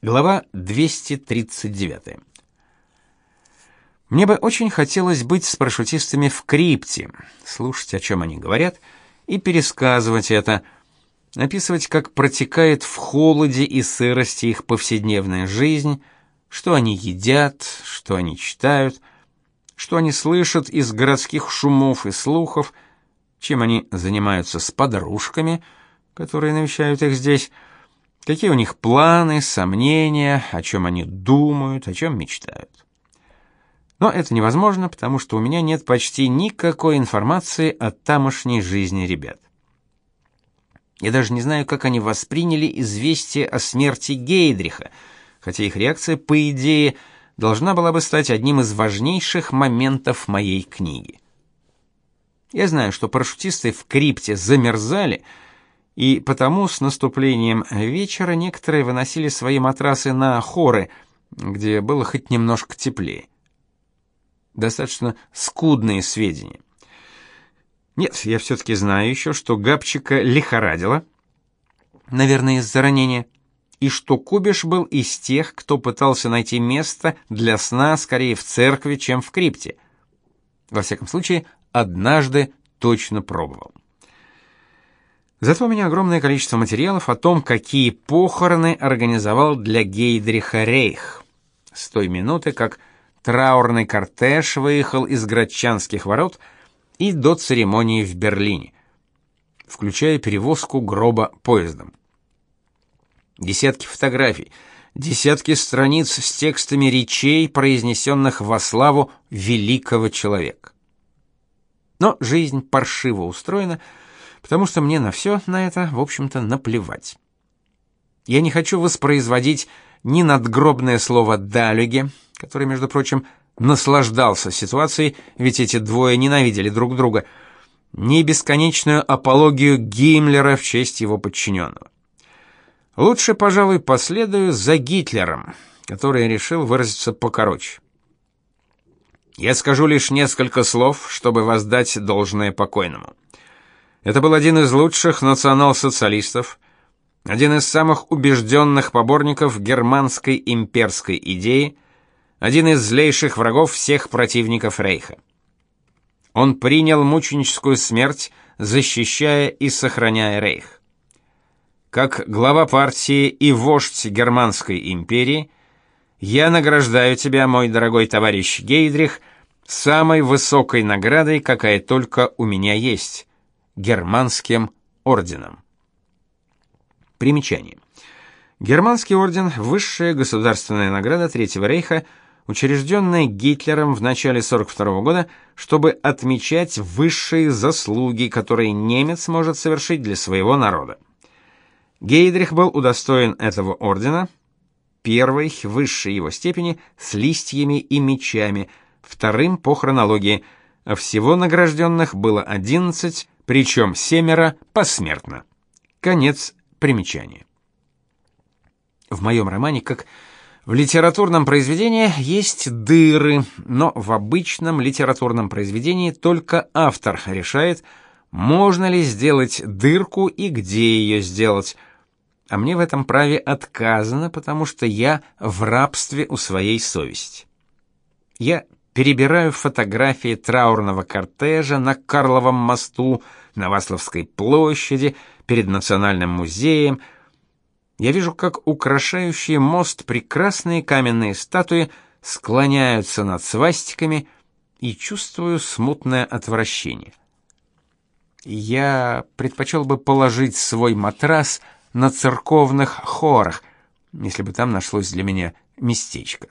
Глава 239. Мне бы очень хотелось быть с парашютистами в крипте, слушать, о чем они говорят, и пересказывать это, описывать, как протекает в холоде и сырости их повседневная жизнь, что они едят, что они читают, что они слышат из городских шумов и слухов, чем они занимаются с подружками, которые навещают их здесь, Какие у них планы, сомнения, о чем они думают, о чем мечтают. Но это невозможно, потому что у меня нет почти никакой информации о тамошней жизни ребят. Я даже не знаю, как они восприняли известие о смерти Гейдриха, хотя их реакция, по идее, должна была бы стать одним из важнейших моментов моей книги. Я знаю, что парашютисты в крипте замерзали, и потому с наступлением вечера некоторые выносили свои матрасы на хоры, где было хоть немножко теплее. Достаточно скудные сведения. Нет, я все-таки знаю еще, что Габчика лихорадило, наверное, из-за ранения, и что Кубиш был из тех, кто пытался найти место для сна скорее в церкви, чем в крипте. Во всяком случае, однажды точно пробовал. Зато у меня огромное количество материалов о том, какие похороны организовал для Гейдриха Рейх. С той минуты, как траурный кортеж выехал из Градчанских ворот и до церемонии в Берлине, включая перевозку гроба поездом. Десятки фотографий, десятки страниц с текстами речей, произнесенных во славу великого человека. Но жизнь паршиво устроена, потому что мне на все на это, в общем-то, наплевать. Я не хочу воспроизводить ни надгробное слово «далеге», который, между прочим, наслаждался ситуацией, ведь эти двое ненавидели друг друга, ни бесконечную апологию Гиммлера в честь его подчиненного. Лучше, пожалуй, последую за Гитлером, который решил выразиться покороче. Я скажу лишь несколько слов, чтобы воздать должное покойному. Это был один из лучших национал-социалистов, один из самых убежденных поборников германской имперской идеи, один из злейших врагов всех противников Рейха. Он принял мученическую смерть, защищая и сохраняя Рейх. Как глава партии и вождь германской империи, я награждаю тебя, мой дорогой товарищ Гейдрих, самой высокой наградой, какая только у меня есть германским орденом. Примечание. Германский орден высшая государственная награда Третьего рейха, учрежденная Гитлером в начале 42 -го года, чтобы отмечать высшие заслуги, которые немец может совершить для своего народа. Гейдрих был удостоен этого ордена, первой высшей его степени с листьями и мечами, вторым по хронологии, а всего награжденных было 11 причем семеро посмертно. Конец примечания. В моем романе, как в литературном произведении, есть дыры, но в обычном литературном произведении только автор решает, можно ли сделать дырку и где ее сделать. А мне в этом праве отказано, потому что я в рабстве у своей совести. Я перебираю фотографии траурного кортежа на Карловом мосту, на Васловской площади, перед Национальным музеем. Я вижу, как украшающие мост прекрасные каменные статуи склоняются над свастиками и чувствую смутное отвращение. Я предпочел бы положить свой матрас на церковных хорах, если бы там нашлось для меня местечко.